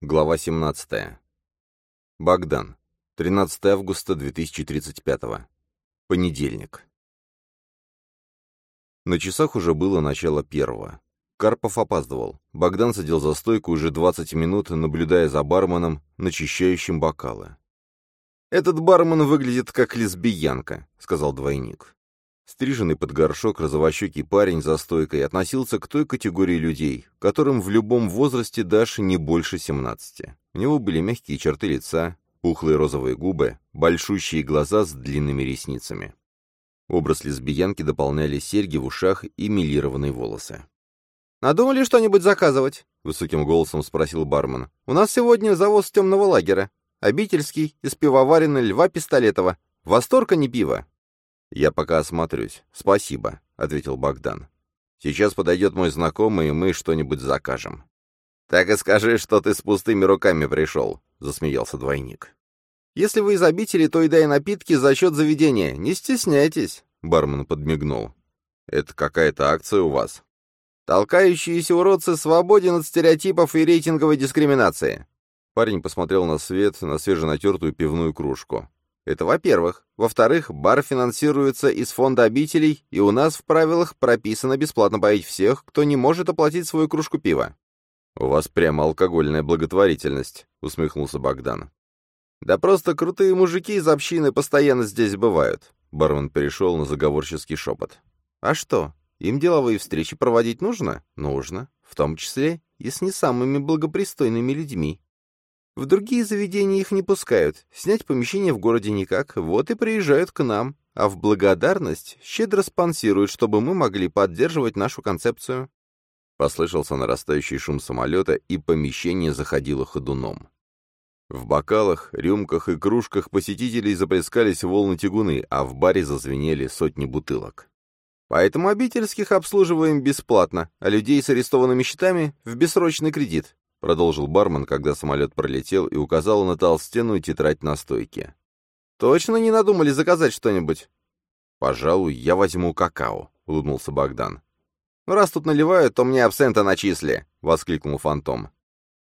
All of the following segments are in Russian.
Глава 17. Богдан. 13 августа 2035. Понедельник. На часах уже было начало первого. Карпов опаздывал. Богдан сидел за стойкой уже 20 минут, наблюдая за барменом, начищающим бокалы. «Этот бармен выглядит как лесбиянка», — сказал двойник. Стриженный под горшок розовощекий парень за стойкой относился к той категории людей, которым в любом возрасте дашь не больше 17. У него были мягкие черты лица, пухлые розовые губы, большущие глаза с длинными ресницами. Образ лесбиянки дополняли серьги в ушах и милированные волосы. «Надумали что-нибудь заказывать?» — высоким голосом спросил бармен. «У нас сегодня завоз темного лагеря. Обительский, из пивоварины Льва Пистолетова. Восторг, а не пиво». «Я пока осмотрюсь. Спасибо», — ответил Богдан. «Сейчас подойдет мой знакомый, и мы что-нибудь закажем». «Так и скажи, что ты с пустыми руками пришел», — засмеялся двойник. «Если вы из обители, то еда и напитки за счет заведения. Не стесняйтесь», — бармен подмигнул. «Это какая-то акция у вас?» «Толкающиеся уродцы свободен от стереотипов и рейтинговой дискриминации». Парень посмотрел на свет, на свеженатертую пивную кружку. Это во-первых. Во-вторых, бар финансируется из фонда обителей, и у нас в правилах прописано бесплатно поить всех, кто не может оплатить свою кружку пива. «У вас прямо алкогольная благотворительность», — усмехнулся Богдан. «Да просто крутые мужики из общины постоянно здесь бывают», — бармен перешел на заговорческий шепот. «А что, им деловые встречи проводить нужно? Нужно. В том числе и с не самыми благопристойными людьми. В другие заведения их не пускают, снять помещение в городе никак, вот и приезжают к нам, а в благодарность щедро спонсируют, чтобы мы могли поддерживать нашу концепцию». Послышался нарастающий шум самолета, и помещение заходило ходуном. В бокалах, рюмках и кружках посетителей заплескались волны тягуны, а в баре зазвенели сотни бутылок. «Поэтому обительских обслуживаем бесплатно, а людей с арестованными счетами — в бессрочный кредит. — продолжил бармен, когда самолет пролетел и указал на толстенную тетрадь на стойке. «Точно не надумали заказать что-нибудь?» «Пожалуй, я возьму какао», — улыбнулся Богдан. «Ну, раз тут наливают, то мне абсента начисли», — воскликнул Фантом.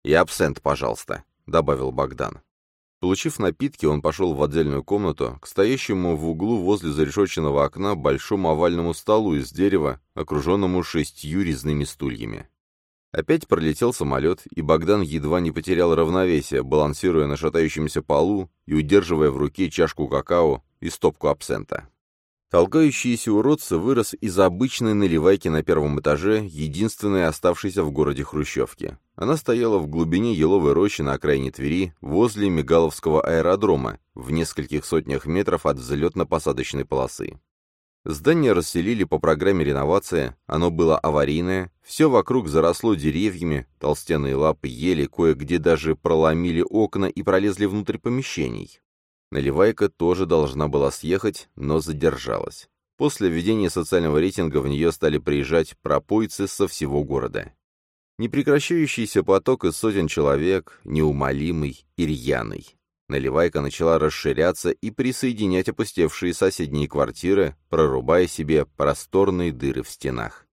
«И абсент, пожалуйста», — добавил Богдан. Получив напитки, он пошел в отдельную комнату, к стоящему в углу возле зарешоченного окна большому овальному столу из дерева, окруженному шестью резными стульями. Опять пролетел самолет, и Богдан едва не потерял равновесие, балансируя на шатающемся полу и удерживая в руке чашку какао и стопку абсента. Толкающийся уродцы вырос из обычной наливайки на первом этаже, единственной оставшейся в городе Хрущевки. Она стояла в глубине еловой рощи на окраине Твери, возле Мигаловского аэродрома, в нескольких сотнях метров от взлетно-посадочной полосы. Здание расселили по программе реновации, оно было аварийное, все вокруг заросло деревьями, толстенные лапы ели, кое-где даже проломили окна и пролезли внутрь помещений. Наливайка тоже должна была съехать, но задержалась. После введения социального рейтинга в нее стали приезжать пропойцы со всего города. Непрекращающийся поток из сотен человек, неумолимый и рьяный. Наливайка начала расширяться и присоединять опустевшие соседние квартиры, прорубая себе просторные дыры в стенах.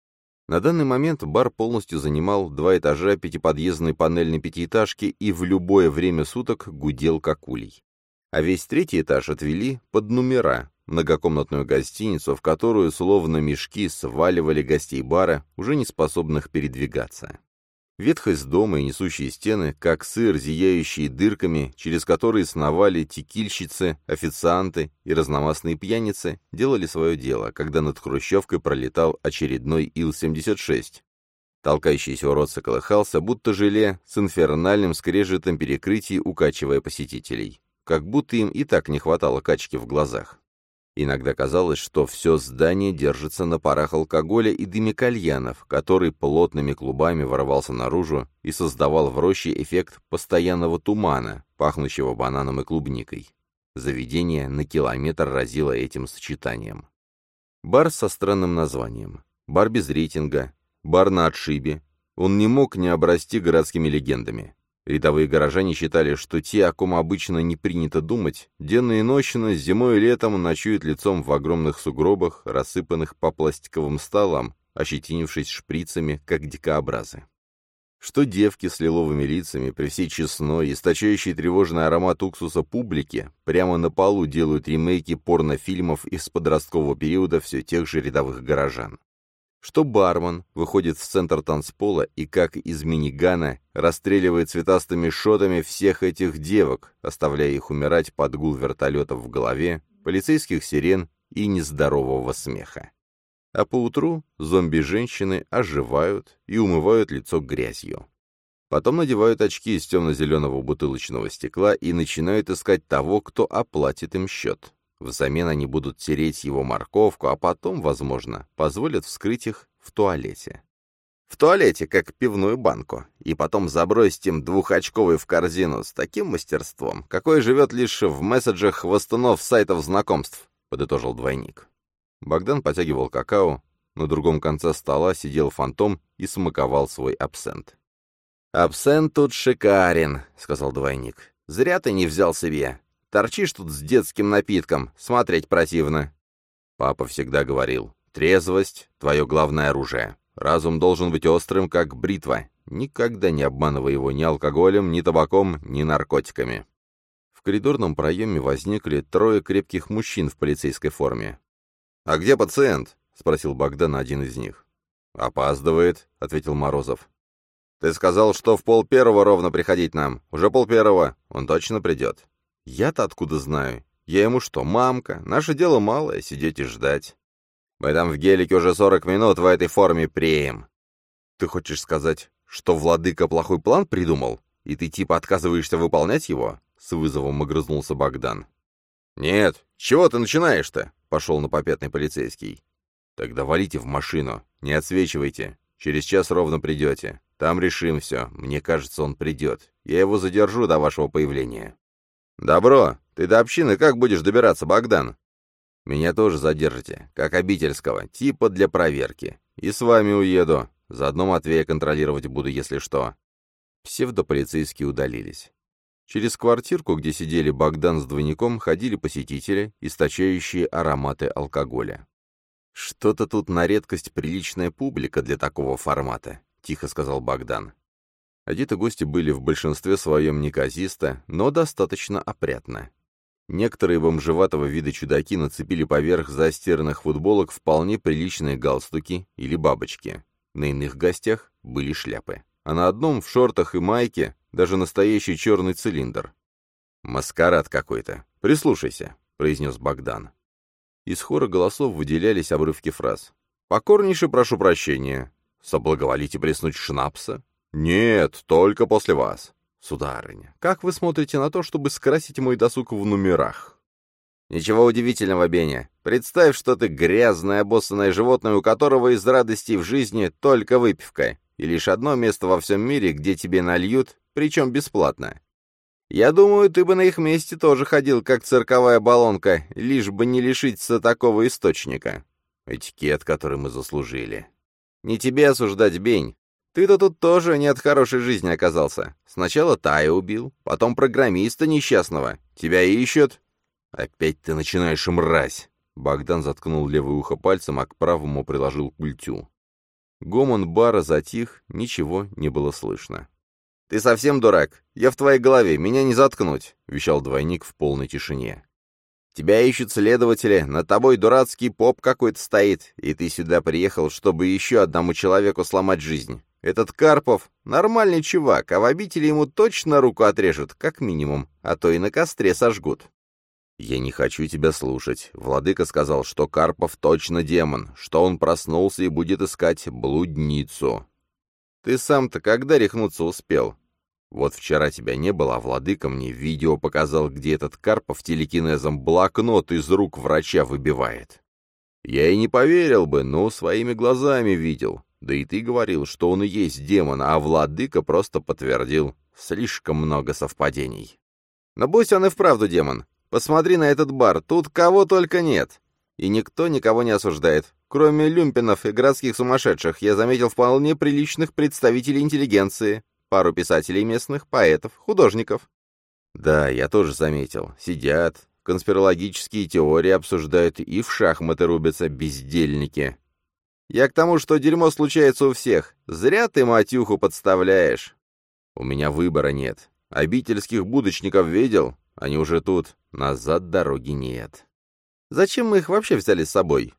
На данный момент бар полностью занимал два этажа пятиподъездной панельной пятиэтажки и в любое время суток гудел как улей. А весь третий этаж отвели под номера, многокомнатную гостиницу, в которую словно мешки сваливали гостей бара, уже не способных передвигаться. Ветхость дома и несущие стены, как сыр, зияющие дырками, через которые сновали текильщицы, официанты и разномастные пьяницы, делали свое дело, когда над Хрущевкой пролетал очередной Ил-76. Толкающийся уродца колыхался, будто желе, с инфернальным скрежетом перекрытий, укачивая посетителей. Как будто им и так не хватало качки в глазах. Иногда казалось, что все здание держится на парах алкоголя и дыме кальянов, который плотными клубами ворвался наружу и создавал в роще эффект постоянного тумана, пахнущего бананом и клубникой. Заведение на километр разило этим сочетанием. Бар со странным названием. Бар без рейтинга. Бар на отшибе. Он не мог не обрасти городскими легендами. Рядовые горожане считали, что те, о ком обычно не принято думать, денно и нощно, зимой и летом ночуют лицом в огромных сугробах, рассыпанных по пластиковым столам, ощетинившись шприцами, как дикообразы. Что девки с лиловыми лицами, при всей честной, источающей тревожный аромат уксуса публики, прямо на полу делают ремейки порнофильмов из подросткового периода все тех же рядовых горожан. Что бармен выходит в центр танцпола и, как из минигана, расстреливает цветастыми шотами всех этих девок, оставляя их умирать под гул вертолетов в голове, полицейских сирен и нездорового смеха. А поутру зомби-женщины оживают и умывают лицо грязью. Потом надевают очки из темно-зеленого бутылочного стекла и начинают искать того, кто оплатит им счет. Взамен они будут тереть его морковку, а потом, возможно, позволят вскрыть их в туалете. В туалете, как пивную банку, и потом забросить им двухочковый в корзину с таким мастерством, какое живет лишь в месседжах хвостунов сайтов знакомств, — подытожил двойник. Богдан потягивал какао, на другом конце стола сидел фантом и смаковал свой абсент. «Абсент тут шикарен», — сказал двойник. «Зря ты не взял себе. Торчишь тут с детским напитком, смотреть противно». Папа всегда говорил, «Трезвость — твое главное оружие. Разум должен быть острым, как бритва. Никогда не обманывай его ни алкоголем, ни табаком, ни наркотиками». В коридорном проеме возникли трое крепких мужчин в полицейской форме. «А где пациент?» — спросил Богдан один из них. «Опаздывает», — ответил Морозов. «Ты сказал, что в пол первого ровно приходить нам. Уже пол первого. Он точно придет». «Я-то откуда знаю? Я ему что, мамка? Наше дело малое — сидеть и ждать». «Мы там в гелике уже сорок минут в этой форме преем». «Ты хочешь сказать, что владыка плохой план придумал, и ты типа отказываешься выполнять его?» — с вызовом огрызнулся Богдан. «Нет, чего ты начинаешь-то?» — пошел на попятный полицейский. «Тогда валите в машину, не отсвечивайте. Через час ровно придете. Там решим все. Мне кажется, он придет. Я его задержу до вашего появления». «Добро. Ты до общины как будешь добираться, Богдан?» «Меня тоже задержите, как обительского, типа для проверки. И с вами уеду. Заодно Матвея контролировать буду, если что». Псевдополицейские удалились. Через квартирку, где сидели Богдан с двойником, ходили посетители, источающие ароматы алкоголя. «Что-то тут на редкость приличная публика для такого формата», — тихо сказал Богдан. Одеты гости были в большинстве своем неказисто, но достаточно опрятно. Некоторые бомжеватого вида чудаки нацепили поверх застиранных футболок вполне приличные галстуки или бабочки. На иных гостях были шляпы. А на одном в шортах и майке даже настоящий черный цилиндр. «Маскарад какой-то. Прислушайся», — произнес Богдан. Из хора голосов выделялись обрывки фраз. «Покорнейше прошу прощения. Соблаговолите плеснуть шнапса?» «Нет, только после вас». «Сударыня, как вы смотрите на то, чтобы скрасить мой досуг в номерах?» «Ничего удивительного, Беня. Представь, что ты грязное, обоссанное животное, у которого из радостей в жизни только выпивка, и лишь одно место во всем мире, где тебе нальют, причем бесплатно. Я думаю, ты бы на их месте тоже ходил, как цирковая баллонка, лишь бы не лишиться такого источника. Этикет, который мы заслужили. Не тебе осуждать, Бень. Ты-то тут тоже не от хорошей жизни оказался. Сначала Тая убил, потом программиста несчастного. Тебя ищут. Опять ты начинаешь мразь. Богдан заткнул левое ухо пальцем, а к правому приложил культю. Гомон бара затих, ничего не было слышно. «Ты совсем дурак? Я в твоей голове, меня не заткнуть», — вещал двойник в полной тишине. «Тебя ищут следователи, над тобой дурацкий поп какой-то стоит, и ты сюда приехал, чтобы еще одному человеку сломать жизнь. Этот Карпов — нормальный чувак, а в обители ему точно руку отрежут, как минимум, а то и на костре сожгут». «Я не хочу тебя слушать. Владыка сказал, что Карпов точно демон, что он проснулся и будет искать блудницу. Ты сам-то когда рехнуться успел? Вот вчера тебя не было, а владыка мне видео показал, где этот Карпов телекинезом блокнот из рук врача выбивает. Я и не поверил бы, но своими глазами видел. Да и ты говорил, что он и есть демон, а владыка просто подтвердил. Слишком много совпадений. Но пусть он и вправду демон. Посмотри на этот бар, тут кого только нет. И никто никого не осуждает. Кроме люмпинов и городских сумасшедших, я заметил вполне приличных представителей интеллигенции, пару писателей местных, поэтов, художников. Да, я тоже заметил. Сидят, конспирологические теории обсуждают и в шахматы рубятся бездельники. Я к тому, что дерьмо случается у всех. Зря ты матюху подставляешь. У меня выбора нет. Обительских будочников видел? Они уже тут. Назад дороги нет. Зачем мы их вообще взяли с собой?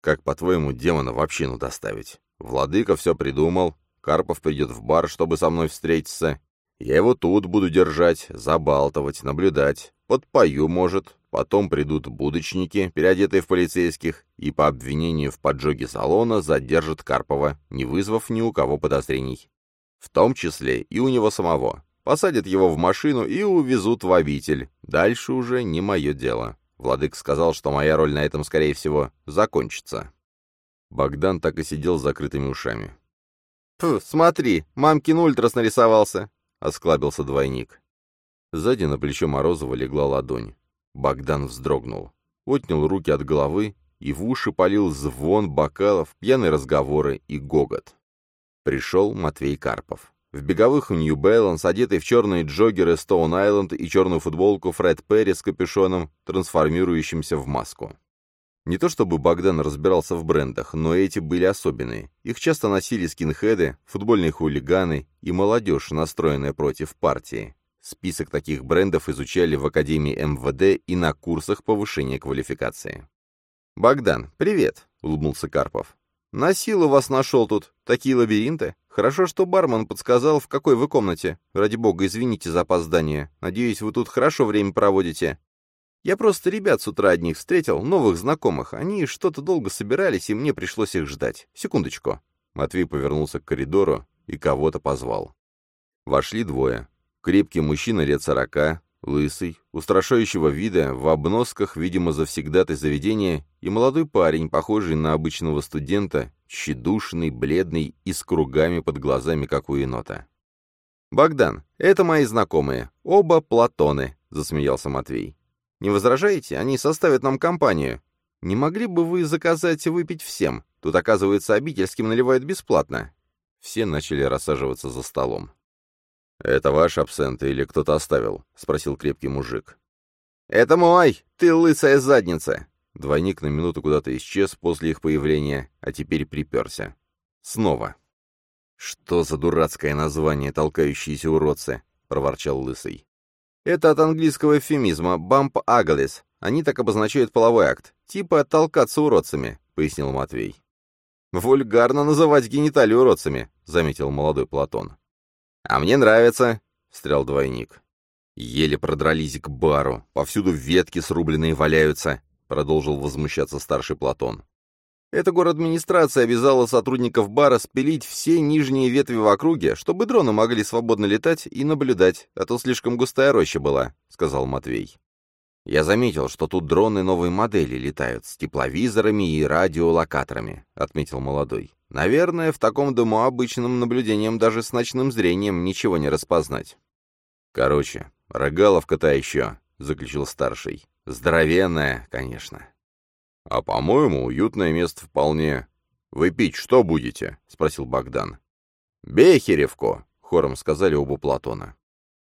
Как, по-твоему, демона в общину доставить? Владыка все придумал. Карпов придет в бар, чтобы со мной встретиться. Я его тут буду держать, забалтывать, наблюдать. Подпою, может. Потом придут будочники, переодетые в полицейских, и по обвинению в поджоге салона задержат Карпова, не вызвав ни у кого подозрений. В том числе и у него самого. Посадят его в машину и увезут в обитель. Дальше уже не мое дело. Владык сказал, что моя роль на этом, скорее всего, закончится. Богдан так и сидел с закрытыми ушами. «Фу, смотри, мамкин ультрас нарисовался!» — осклабился двойник. Сзади на плечо Морозова легла ладонь. Богдан вздрогнул, отнял руки от головы и в уши полил звон бокалов, пьяные разговоры и гогот. Пришел Матвей Карпов. В беговых Нью Balance, одетый в черные джоггеры Стоун Айленд и черную футболку Фред Перри с капюшоном, трансформирующимся в маску. Не то чтобы Богдан разбирался в брендах, но эти были особенные. Их часто носили скинхеды, футбольные хулиганы и молодежь, настроенная против партии. Список таких брендов изучали в Академии МВД и на курсах повышения квалификации. «Богдан, привет!» — улыбнулся Карпов. «На силу вас нашел тут. Такие лабиринты. Хорошо, что бармен подсказал, в какой вы комнате. Ради бога, извините за опоздание. Надеюсь, вы тут хорошо время проводите. Я просто ребят с утра одних встретил, новых знакомых. Они что-то долго собирались, и мне пришлось их ждать. Секундочку». Матвей повернулся к коридору и кого-то позвал. Вошли двое. Крепкий мужчина лет сорока, лысый, устрашающего вида, в обносках, видимо, завсегдатой заведения, и молодой парень, похожий на обычного студента, тщедушный, бледный и с кругами под глазами, как у енота. «Богдан, это мои знакомые, оба Платоны», — засмеялся Матвей. «Не возражаете? Они составят нам компанию. Не могли бы вы заказать выпить всем? Тут, оказывается, обительским наливают бесплатно». Все начали рассаживаться за столом. «Это ваш абсент или кто-то оставил?» — спросил крепкий мужик. «Это мой! Ты лысая задница!» Двойник на минуту куда-то исчез после их появления, а теперь приперся. Снова. «Что за дурацкое название, толкающиеся уродцы?» — проворчал Лысый. «Это от английского эвфемизма «bump uglies». Они так обозначают половой акт. Типа «толкаться уродцами», — пояснил Матвей. «Вульгарно называть гениталии уродцами», — заметил молодой Платон. «А мне нравится», — встрял двойник. «Еле продрались к бару. Повсюду ветки срубленные валяются», — продолжил возмущаться старший Платон. «Эта город-администрация обязала сотрудников бара спилить все нижние ветви в округе, чтобы дроны могли свободно летать и наблюдать, а то слишком густая роща была», — сказал Матвей. «Я заметил, что тут дроны новой модели летают с тепловизорами и радиолокаторами», — отметил молодой. Наверное, в таком дому обычным наблюдением даже с ночным зрением ничего не распознать. Короче, рогаловка-то еще, — заключил старший. Здоровенная, конечно. А, по-моему, уютное место вполне. Вы пить что будете? — спросил Богдан. Бехеревку, — хором сказали оба Платона.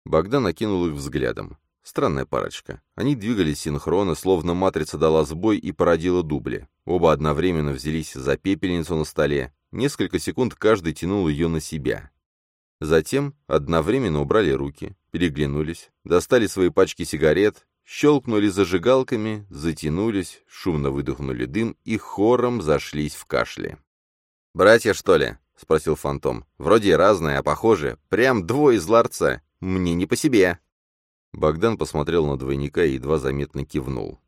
Богдан окинул их взглядом. Странная парочка. Они двигались синхронно, словно матрица дала сбой и породила дубли. Оба одновременно взялись за пепельницу на столе. Несколько секунд каждый тянул ее на себя. Затем одновременно убрали руки, переглянулись, достали свои пачки сигарет, щелкнули зажигалками, затянулись, шумно выдохнули дым и хором зашлись в кашле. «Братья, что ли?» — спросил Фантом. «Вроде разные, а похожи. Прям двое из ларца. Мне не по себе». Богдан посмотрел на двойника и едва заметно кивнул.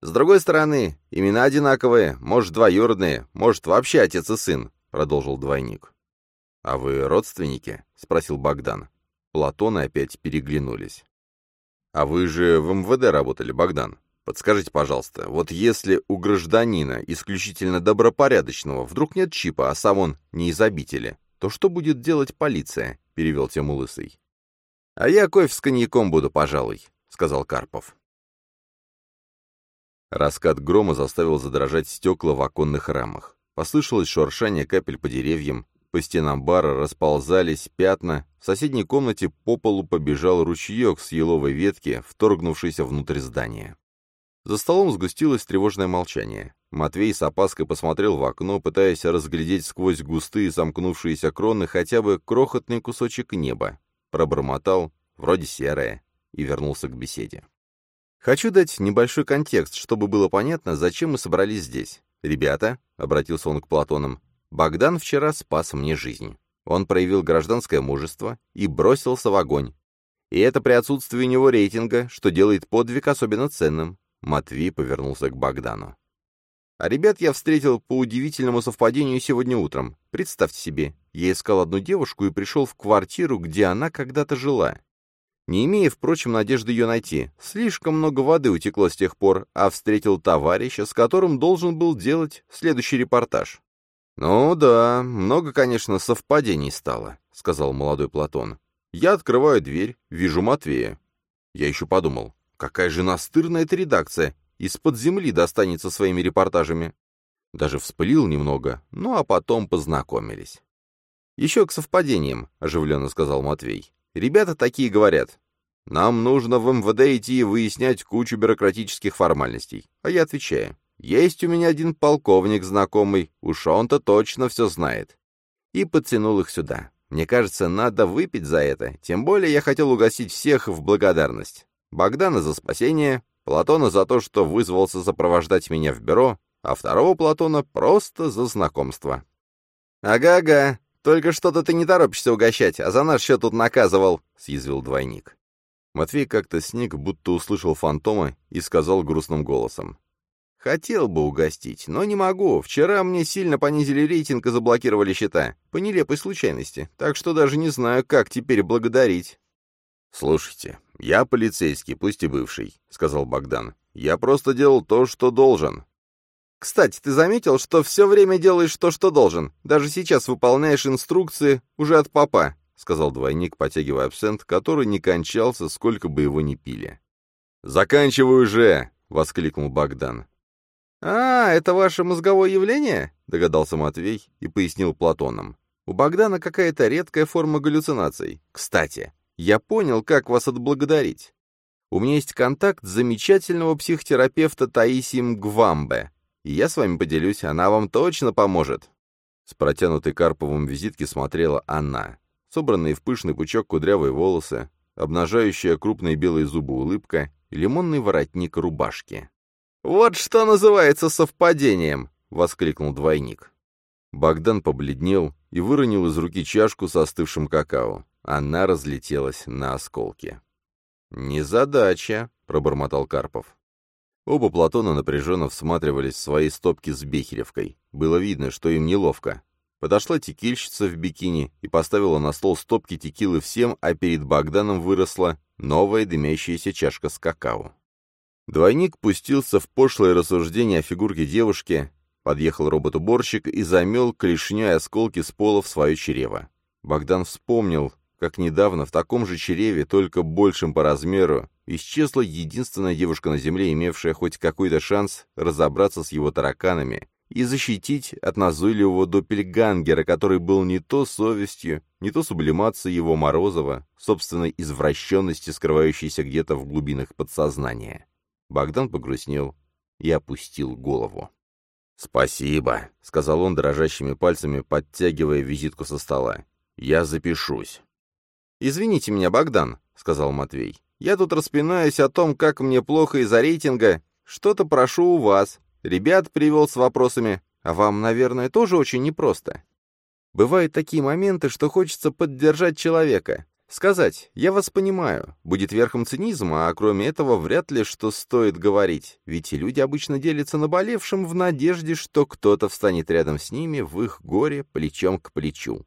«С другой стороны, имена одинаковые, может, двоюродные, может, вообще отец и сын», — продолжил двойник. «А вы родственники?» — спросил Богдан. Платоны опять переглянулись. «А вы же в МВД работали, Богдан. Подскажите, пожалуйста, вот если у гражданина, исключительно добропорядочного, вдруг нет чипа, а сам он не из обители, то что будет делать полиция?» — перевел тему Лысый. «А я кофе с коньяком буду, пожалуй», — сказал Карпов. Раскат грома заставил задрожать стекла в оконных рамах. Послышалось шуршание капель по деревьям, по стенам бара расползались пятна, в соседней комнате по полу побежал ручеек с еловой ветки, вторгнувшийся внутрь здания. За столом сгустилось тревожное молчание. Матвей с опаской посмотрел в окно, пытаясь разглядеть сквозь густые сомкнувшиеся кроны хотя бы крохотный кусочек неба. Пробормотал, вроде серое, и вернулся к беседе. Хочу дать небольшой контекст, чтобы было понятно, зачем мы собрались здесь. «Ребята», — обратился он к Платонам, — «Богдан вчера спас мне жизнь. Он проявил гражданское мужество и бросился в огонь. И это при отсутствии у него рейтинга, что делает подвиг особенно ценным. Матвей повернулся к Богдану. А ребят я встретил по удивительному совпадению сегодня утром. Представьте себе, я искал одну девушку и пришел в квартиру, где она когда-то жила. Не имея, впрочем, надежды ее найти, слишком много воды утекло с тех пор, а встретил товарища, с которым должен был делать следующий репортаж. «Ну да, много, конечно, совпадений стало», — сказал молодой Платон. «Я открываю дверь, вижу Матвея. Я еще подумал, какая же настырная эта редакция, из-под земли достанется своими репортажами». Даже вспылил немного, ну а потом познакомились. «Еще к совпадениям», — оживленно сказал Матвей. «Ребята такие говорят. Нам нужно в МВД идти и выяснять кучу бюрократических формальностей». А я отвечаю. Есть у меня один полковник знакомый, уж он-то точно все знает. И подтянул их сюда. Мне кажется, надо выпить за это, тем более я хотел угостить всех в благодарность. Богдана за спасение, Платона за то, что вызвался сопровождать меня в бюро, а второго Платона просто за знакомство. «Ага-ага, только что-то ты не торопишься угощать, а за наш счет тут наказывал», — съязвил двойник. Матвей как-то сник, будто услышал фантома, и сказал грустным голосом. Хотел бы угостить, но не могу. Вчера мне сильно понизили рейтинг и заблокировали счета. По нелепой случайности. Так что даже не знаю, как теперь благодарить. «Слушайте, я полицейский, пусть и бывший», — сказал Богдан. «Я просто делал то, что должен». «Кстати, ты заметил, что все время делаешь то, что должен? Даже сейчас выполняешь инструкции уже от папа», — сказал двойник, потягивая абсент, который не кончался, сколько бы его ни пили. «Заканчивай уже!» — воскликнул Богдан. «А, это ваше мозговое явление?» — догадался Матвей и пояснил Платоном. «У Богдана какая-то редкая форма галлюцинаций. Кстати, я понял, как вас отблагодарить. У меня есть контакт замечательного психотерапевта Таисии Мгвамбе, и я с вами поделюсь, она вам точно поможет». С протянутой Карповым визитки смотрела она. Собранные в пышный пучок кудрявые волосы, обнажающая крупные белые зубы улыбка и лимонный воротник рубашки. «Вот что называется совпадением!» — воскликнул двойник. Богдан побледнел и выронил из руки чашку со остывшим какао. Она разлетелась на осколки. «Незадача», — пробормотал Карпов. Оба Платона напряженно всматривались в свои стопки с Бехеревкой. Было видно, что им неловко. Подошла текильщица в бикини и поставила на стол стопки текилы всем, а перед Богданом выросла новая дымящаяся чашка с какао. Двойник пустился в пошлое рассуждение о фигурке девушки, подъехал робот-уборщик и замел клешней осколки с пола в свое чрево. Богдан вспомнил, как недавно в таком же чреве, только большим по размеру, исчезла единственная девушка на Земле, имевшая хоть какой-то шанс разобраться с его тараканами и защитить от назойливого доппельгангера, который был не то совестью, не то сублимацией его Морозова, собственной извращенности, скрывающейся где-то в глубинах подсознания. Богдан погрустнел и опустил голову. «Спасибо», — сказал он дрожащими пальцами, подтягивая визитку со стола. «Я запишусь». «Извините меня, Богдан», — сказал Матвей. «Я тут распинаюсь о том, как мне плохо из-за рейтинга. Что-то прошу у вас. Ребят привел с вопросами. А вам, наверное, тоже очень непросто. Бывают такие моменты, что хочется поддержать человека. Сказать, я вас понимаю, будет верхом цинизма, а кроме этого вряд ли что стоит говорить, ведь люди обычно делятся наболевшим в надежде, что кто-то встанет рядом с ними в их горе плечом к плечу.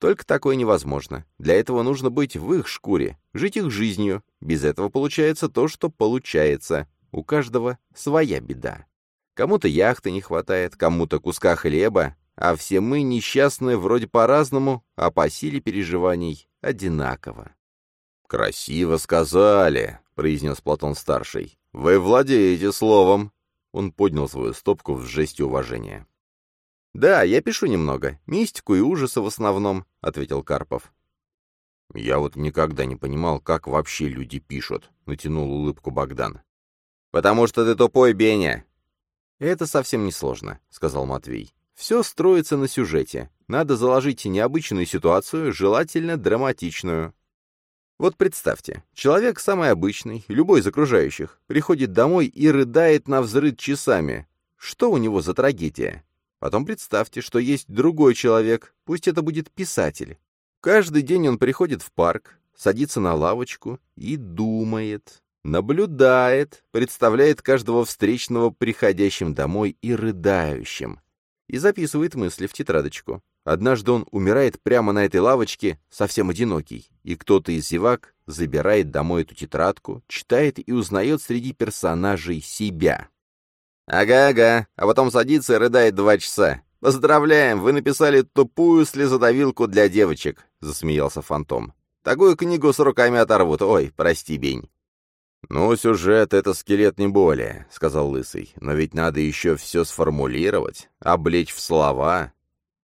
Только такое невозможно. Для этого нужно быть в их шкуре, жить их жизнью. Без этого получается то, что получается. У каждого своя беда. Кому-то яхты не хватает, кому-то куска хлеба, а все мы несчастные вроде по-разному, а по силе переживаний одинаково. «Красиво сказали», — произнес Платон-старший. «Вы владеете словом». Он поднял свою стопку в жесте уважения. «Да, я пишу немного. Мистику и ужасы в основном», — ответил Карпов. «Я вот никогда не понимал, как вообще люди пишут», — натянул улыбку Богдан. «Потому что ты тупой, Беня. «Это совсем не сложно», — сказал Матвей. «Все строится на сюжете. Надо заложить необычную ситуацию, желательно драматичную. Вот представьте, человек самый обычный, любой из окружающих, приходит домой и рыдает на взрыв часами. Что у него за трагедия? Потом представьте, что есть другой человек, пусть это будет писатель. Каждый день он приходит в парк, садится на лавочку и думает, наблюдает, представляет каждого встречного приходящим домой и рыдающим, и записывает мысли в тетрадочку. Однажды он умирает прямо на этой лавочке, совсем одинокий, и кто-то из зевак забирает домой эту тетрадку, читает и узнает среди персонажей себя. «Ага-ага, а потом садится и рыдает два часа. Поздравляем, вы написали тупую слезодавилку для девочек», — засмеялся Фантом. «Такую книгу с руками оторвут. Ой, прости, Бень». «Ну, сюжет — это скелет не более», — сказал Лысый. «Но ведь надо еще все сформулировать, облечь в слова».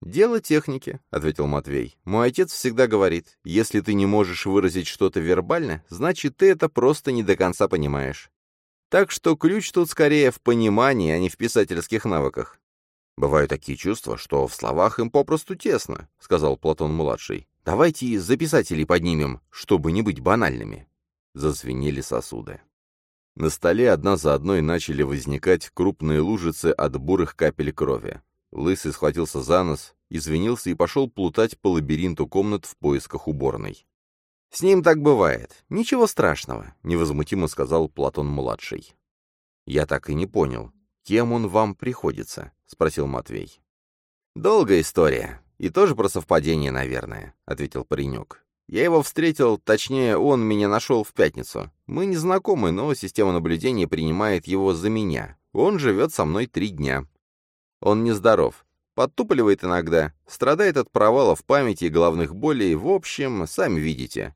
«Дело техники», — ответил Матвей. «Мой отец всегда говорит, если ты не можешь выразить что-то вербально, значит, ты это просто не до конца понимаешь. Так что ключ тут скорее в понимании, а не в писательских навыках». «Бывают такие чувства, что в словах им попросту тесно», — сказал Платон-младший. «Давайте за писателей поднимем, чтобы не быть банальными». Зазвенели сосуды. На столе одна за одной начали возникать крупные лужицы от бурых капель крови. Лысый схватился за нос, извинился и пошел плутать по лабиринту комнат в поисках уборной. «С ним так бывает. Ничего страшного», — невозмутимо сказал Платон-младший. «Я так и не понял, кем он вам приходится?» — спросил Матвей. «Долгая история. И тоже про совпадение, наверное», — ответил паренек. «Я его встретил, точнее, он меня нашел в пятницу. Мы не знакомы, но система наблюдения принимает его за меня. Он живет со мной три дня. Он нездоров. Подтупливает иногда, страдает от провала в памяти и головных болей, в общем, сами видите.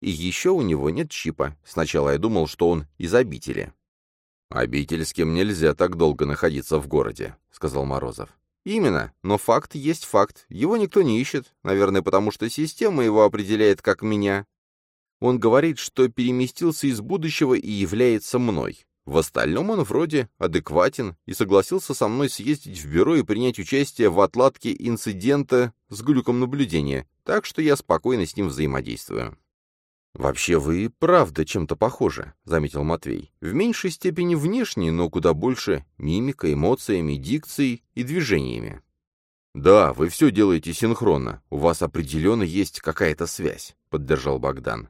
И еще у него нет чипа. Сначала я думал, что он из обители. «Обительским нельзя так долго находиться в городе», — сказал Морозов. «Именно, но факт есть факт. Его никто не ищет, наверное, потому что система его определяет как меня. Он говорит, что переместился из будущего и является мной. В остальном он вроде адекватен и согласился со мной съездить в бюро и принять участие в отладке инцидента с глюком наблюдения, так что я спокойно с ним взаимодействую. «Вообще вы правда чем-то похожи», — заметил Матвей. «В меньшей степени внешне, но куда больше мимикой, эмоциями, дикцией и движениями». «Да, вы все делаете синхронно. У вас определенно есть какая-то связь», — поддержал Богдан.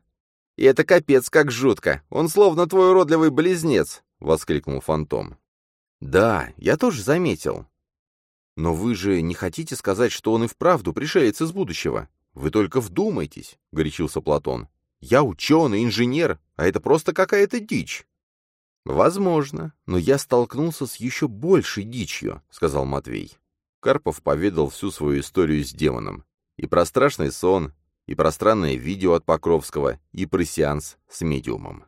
«И это капец как жутко. Он словно твой уродливый близнец», — воскликнул Фантом. «Да, я тоже заметил. Но вы же не хотите сказать, что он и вправду пришелец из будущего? Вы только вдумайтесь», — горячился Платон. «Я ученый, инженер, а это просто какая-то дичь». «Возможно, но я столкнулся с еще большей дичью», — сказал Матвей. Карпов поведал всю свою историю с демоном. И про страшный сон, и пространное видео от Покровского, и про сеанс с медиумом.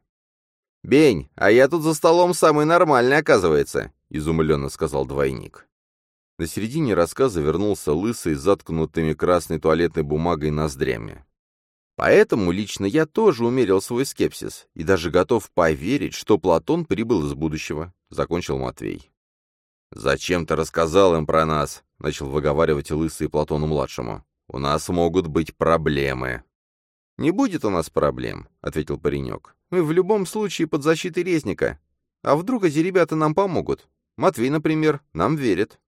«Бень, а я тут за столом самый нормальный, оказывается», — изумленно сказал двойник. На середине рассказа вернулся лысый с заткнутыми красной туалетной бумагой ноздрями. Поэтому лично я тоже умерил свой скепсис и даже готов поверить, что Платон прибыл из будущего, — закончил Матвей. «Зачем ты рассказал им про нас?» — начал выговаривать лысый Платону-младшему. «У нас могут быть проблемы». «Не будет у нас проблем», — ответил паренек. Мы в любом случае под защитой резника. А вдруг эти ребята нам помогут? Матвей, например, нам верит.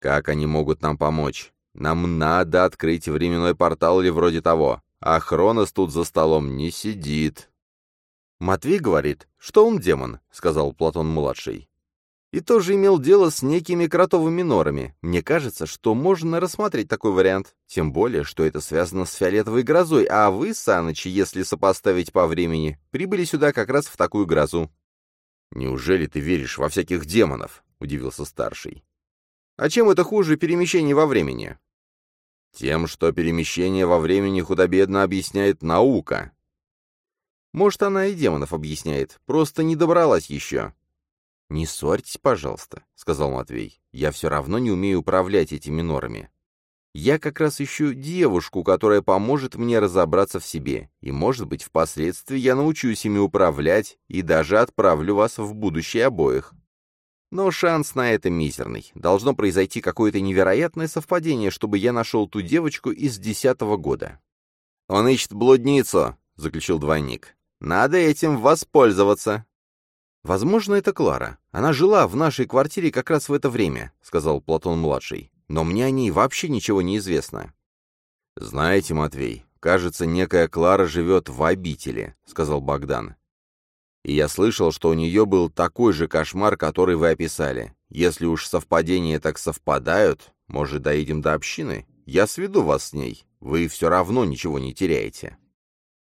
Как они могут нам помочь? Нам надо открыть временной портал или вроде того. А Хронос тут за столом не сидит. Матвей говорит, что он демон, сказал Платон-младший. И тоже имел дело с некими кротовыми норами. Мне кажется, что можно рассмотреть такой вариант. Тем более, что это связано с фиолетовой грозой, а вы, Санычи, если сопоставить по времени, прибыли сюда как раз в такую грозу. «Неужели ты веришь во всяких демонов?» — удивился старший. «А чем это хуже перемещений во времени?» «Тем, что перемещение во времени худо-бедно объясняет наука». «Может, она и демонов объясняет, просто не добралась еще», «Не ссорьтесь, пожалуйста», — сказал Матвей. «Я все равно не умею управлять этими норами. Я как раз ищу девушку, которая поможет мне разобраться в себе, и, может быть, впоследствии я научусь ими управлять и даже отправлю вас в будущее обоих». Но шанс на это мизерный. Должно произойти какое-то невероятное совпадение, чтобы я нашел ту девочку из десятого года. «Он ищет блудницу», — заключил двойник. «Надо этим воспользоваться». «Возможно, это Клара. Она жила в нашей квартире как раз в это время», — сказал Платон-младший. «Но мне о ней вообще ничего не известно». «Знаете, Матвей, кажется, некая Клара живет в обители», — сказал Богдан. «И я слышал, что у нее был такой же кошмар, который вы описали. Если уж совпадения так совпадают, может, доедем до общины? Я сведу вас с ней. Вы все равно ничего не теряете».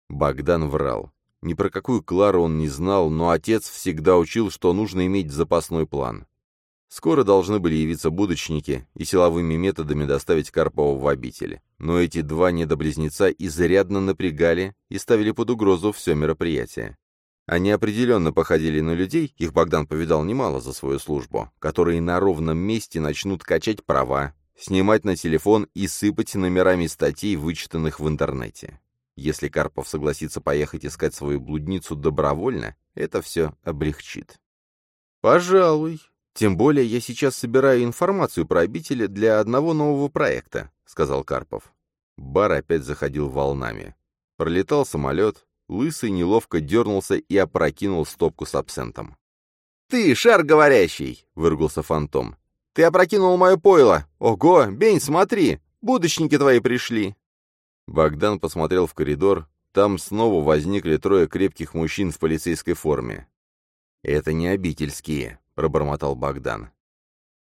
Богдан врал. Ни про какую Клару он не знал, но отец всегда учил, что нужно иметь запасной план. Скоро должны были явиться будочники и силовыми методами доставить Карпова в обитель. Но эти два недоблизнеца изрядно напрягали и ставили под угрозу все мероприятие. Они определенно походили на людей, их Богдан повидал немало за свою службу, которые на ровном месте начнут качать права, снимать на телефон и сыпать номерами статей, вычитанных в интернете. Если Карпов согласится поехать искать свою блудницу добровольно, это все облегчит. «Пожалуй. Тем более я сейчас собираю информацию про обители для одного нового проекта», — сказал Карпов. Бар опять заходил волнами. Пролетал самолет, Лысый неловко дернулся и опрокинул стопку с абсентом. «Ты, шар говорящий!» — выругался фантом. «Ты опрокинул мое пойло! Ого, Бень, смотри! Будочники твои пришли!» Богдан посмотрел в коридор. Там снова возникли трое крепких мужчин в полицейской форме. «Это не обительские», — пробормотал Богдан.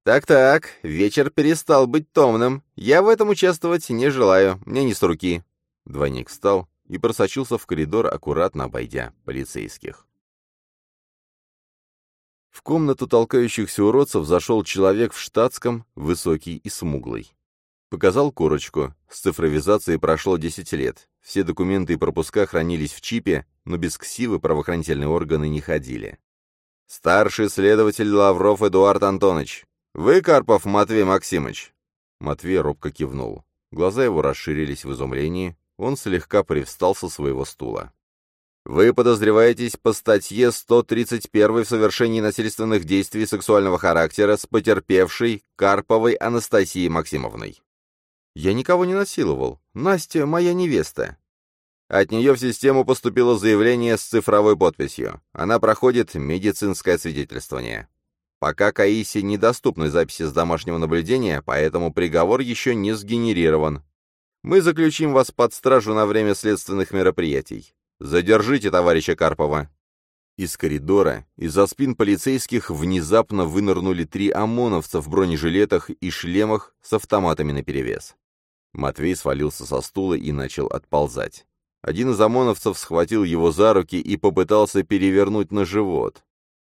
«Так-так, вечер перестал быть томным. Я в этом участвовать не желаю, мне не с руки». Двойник встал и просочился в коридор, аккуратно обойдя полицейских. В комнату толкающихся уродцев зашел человек в штатском, высокий и смуглый. Показал корочку. С цифровизацией прошло 10 лет. Все документы и пропуска хранились в чипе, но без ксивы правоохранительные органы не ходили. «Старший следователь Лавров Эдуард Антонович. Вы, Карпов Матвей Максимович?» Матвей робко кивнул. Глаза его расширились в изумлении, он слегка привстал со своего стула. Вы подозреваетесь по статье 131 в совершении насильственных действий сексуального характера с потерпевшей Карповой Анастасией Максимовной. Я никого не насиловал. Настя моя невеста. От нее в систему поступило заявление с цифровой подписью. Она проходит медицинское свидетельствование. Пока Каисе недоступны записи с домашнего наблюдения, поэтому приговор еще не сгенерирован. Мы заключим вас под стражу на время следственных мероприятий. Задержите товарища Карпова. Из коридора, из-за спин полицейских внезапно вынырнули три ОМОНовца в бронежилетах и шлемах с автоматами наперевес. Матвей свалился со стула и начал отползать. Один из ОМОНовцев схватил его за руки и попытался перевернуть на живот.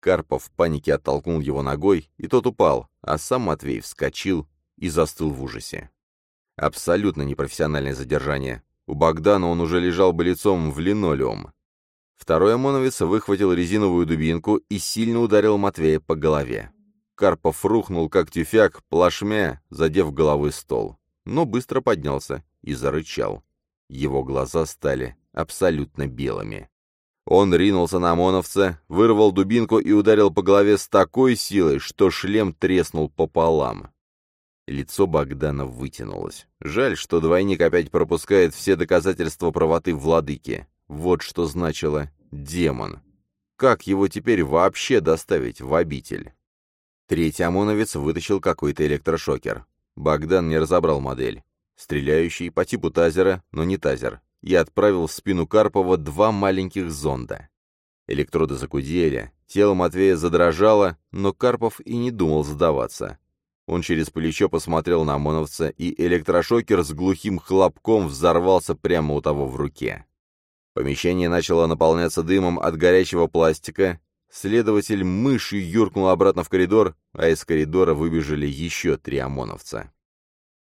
Карпов в панике оттолкнул его ногой, и тот упал, а сам Матвей вскочил и застыл в ужасе. Абсолютно непрофессиональное задержание. У Богдана он уже лежал бы лицом в линолеум. Второй ОМОНовец выхватил резиновую дубинку и сильно ударил Матвея по голове. Карпов рухнул, как тюфяк, плашмя, задев головой стол, но быстро поднялся и зарычал. Его глаза стали абсолютно белыми. Он ринулся на ОМОНовца, вырвал дубинку и ударил по голове с такой силой, что шлем треснул пополам. Лицо Богдана вытянулось. Жаль, что двойник опять пропускает все доказательства правоты владыки. Вот что значило «демон». Как его теперь вообще доставить в обитель? Третий ОМОНовец вытащил какой-то электрошокер. Богдан не разобрал модель. Стреляющий по типу тазера, но не тазер. И отправил в спину Карпова два маленьких зонда. Электроды закудели, тело Матвея задрожало, но Карпов и не думал сдаваться. Он через плечо посмотрел на ОМОНовца, и электрошокер с глухим хлопком взорвался прямо у того в руке. Помещение начало наполняться дымом от горячего пластика. Следователь мышью юркнул обратно в коридор, а из коридора выбежали еще три ОМОНовца.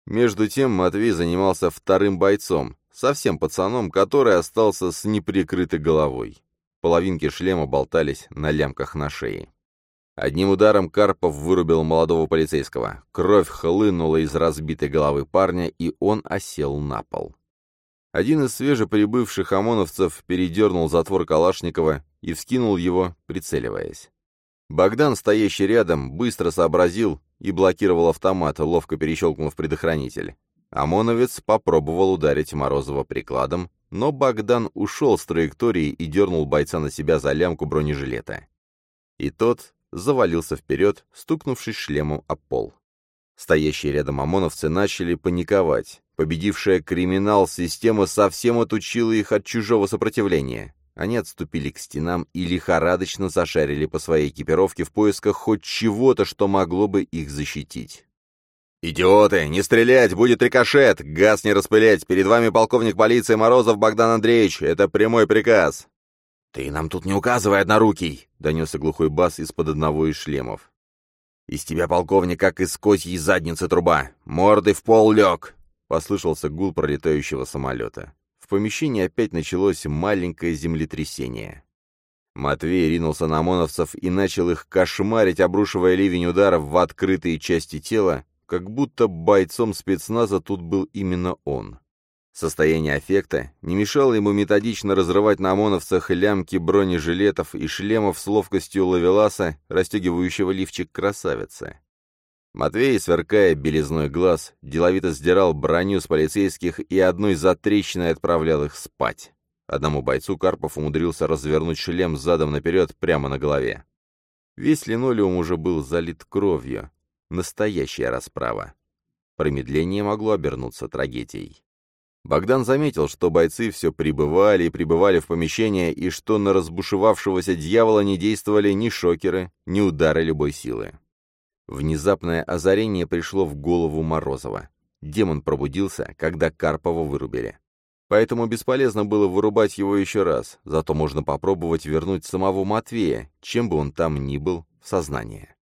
Между тем Матвей занимался вторым бойцом, совсем пацаном, который остался с неприкрытой головой. Половинки шлема болтались на лямках на шее. Одним ударом Карпов вырубил молодого полицейского. Кровь хлынула из разбитой головы парня, и он осел на пол. Один из свежеприбывших ОМОНовцев передернул затвор Калашникова и вскинул его, прицеливаясь. Богдан, стоящий рядом, быстро сообразил и блокировал автомат, ловко перещелкнув предохранитель. ОМОНовец попробовал ударить Морозова прикладом, но Богдан ушел с траектории и дернул бойца на себя за лямку бронежилета. И тот завалился вперед, стукнувшись шлемом об пол. Стоящие рядом ОМОНовцы начали паниковать. Победившая криминал-система совсем отучила их от чужого сопротивления. Они отступили к стенам и лихорадочно зашарили по своей экипировке в поисках хоть чего-то, что могло бы их защитить. «Идиоты! Не стрелять! Будет рикошет! Газ не распылять! Перед вами полковник полиции Морозов Богдан Андреевич! Это прямой приказ!» «Ты нам тут не указывай, однорукий!» — донесся глухой бас из-под одного из шлемов. «Из тебя, полковник, как из козьей задницы труба! Морды в пол лег!» — послышался гул пролетающего самолета. В помещении опять началось маленькое землетрясение. Матвей ринулся на ОМОНовцев и начал их кошмарить, обрушивая ливень ударов в открытые части тела, как будто бойцом спецназа тут был именно он. Состояние аффекта не мешало ему методично разрывать на ОМОНовцах лямки бронежилетов и шлемов с ловкостью ловеласа, расстегивающего лифчик красавицы. Матвей, сверкая белизной глаз, деловито сдирал броню с полицейских и одной затрещиной отправлял их спать. Одному бойцу Карпов умудрился развернуть шлем задом наперед прямо на голове. Весь линолеум уже был залит кровью. Настоящая расправа. Промедление могло обернуться трагедией. Богдан заметил, что бойцы все прибывали и прибывали в помещение, и что на разбушевавшегося дьявола не действовали ни шокеры, ни удары любой силы. Внезапное озарение пришло в голову Морозова. Демон пробудился, когда Карпова вырубили. Поэтому бесполезно было вырубать его еще раз, зато можно попробовать вернуть самого Матвея, чем бы он там ни был, в сознание.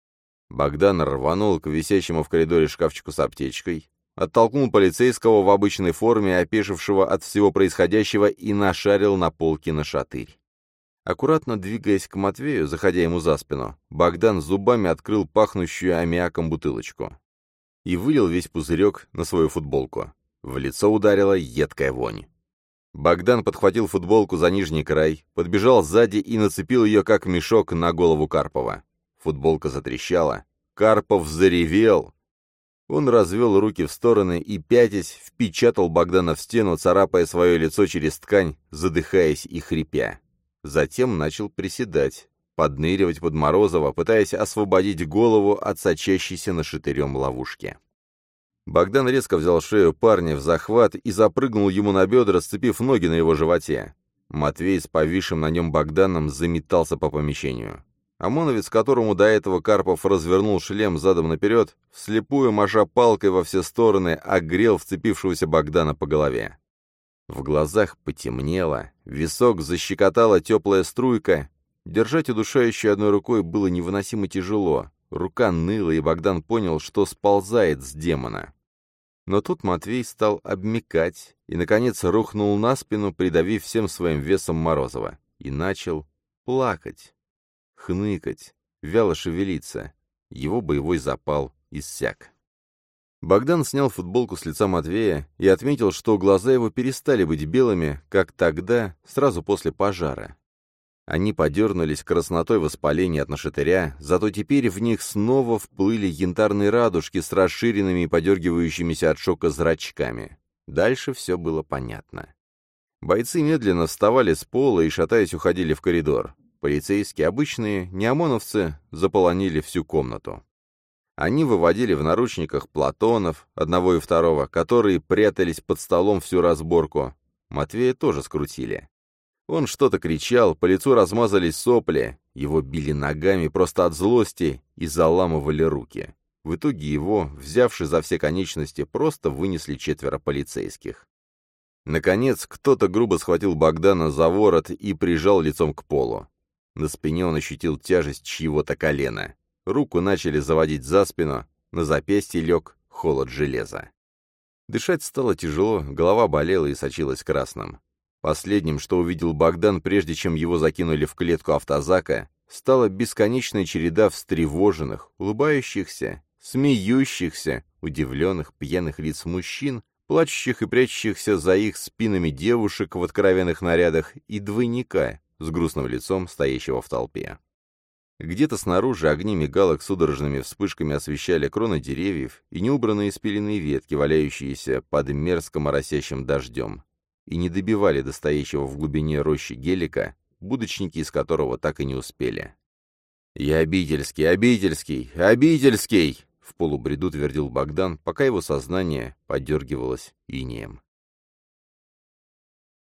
Богдан рванул к висящему в коридоре шкафчику с аптечкой, оттолкнул полицейского в обычной форме, опешившего от всего происходящего, и нашарил на полке на шатырь. Аккуратно двигаясь к Матвею, заходя ему за спину, Богдан зубами открыл пахнущую аммиаком бутылочку и вылил весь пузырек на свою футболку. В лицо ударила едкая вонь. Богдан подхватил футболку за нижний край, подбежал сзади и нацепил ее как мешок на голову Карпова. Футболка затрещала. Карпов заревел, он развел руки в стороны и, пятясь, впечатал Богдана в стену, царапая свое лицо через ткань, задыхаясь и хрипя. Затем начал приседать, подныривать под Морозова, пытаясь освободить голову от сочащейся нашатырем ловушки. Богдан резко взял шею парня в захват и запрыгнул ему на бедра, сцепив ноги на его животе. Матвей с повисшим на нем Богданом заметался по помещению. ОМОНовец, которому до этого Карпов развернул шлем задом наперед, вслепую маша палкой во все стороны, огрел вцепившегося Богдана по голове. В глазах потемнело, висок защекотала теплая струйка. Держать удушающую одной рукой было невыносимо тяжело. Рука ныла, и Богдан понял, что сползает с демона. Но тут Матвей стал обмекать и, наконец, рухнул на спину, придавив всем своим весом Морозова, и начал плакать хныкать, вяло шевелиться. Его боевой запал иссяк. Богдан снял футболку с лица Матвея и отметил, что глаза его перестали быть белыми, как тогда, сразу после пожара. Они подернулись краснотой воспаления от нашатыря, зато теперь в них снова вплыли янтарные радужки с расширенными и подергивающимися от шока зрачками. Дальше все было понятно. Бойцы медленно вставали с пола и, шатаясь, уходили в коридор. Полицейские, обычные, не ОМОНовцы, заполонили всю комнату. Они выводили в наручниках Платонов, одного и второго, которые прятались под столом всю разборку. Матвея тоже скрутили. Он что-то кричал, по лицу размазались сопли, его били ногами просто от злости и заламывали руки. В итоге его, взявши за все конечности, просто вынесли четверо полицейских. Наконец, кто-то грубо схватил Богдана за ворот и прижал лицом к полу. На спине он ощутил тяжесть чьего-то колена. Руку начали заводить за спину, на запястье лег холод железа. Дышать стало тяжело, голова болела и сочилась красным. Последним, что увидел Богдан, прежде чем его закинули в клетку автозака, стала бесконечная череда встревоженных, улыбающихся, смеющихся, удивленных, пьяных лиц мужчин, плачущих и прячущихся за их спинами девушек в откровенных нарядах и двойника, с грустным лицом стоящего в толпе. Где-то снаружи огни мигалок судорожными вспышками освещали кроны деревьев и неубранные спиленные ветки, валяющиеся под мерзко моросящим дождем, и не добивали до стоящего в глубине рощи гелика, будочники из которого так и не успели. «Я обительский, обительский, обительский!» — в полубреду твердил Богдан, пока его сознание подергивалось инеем.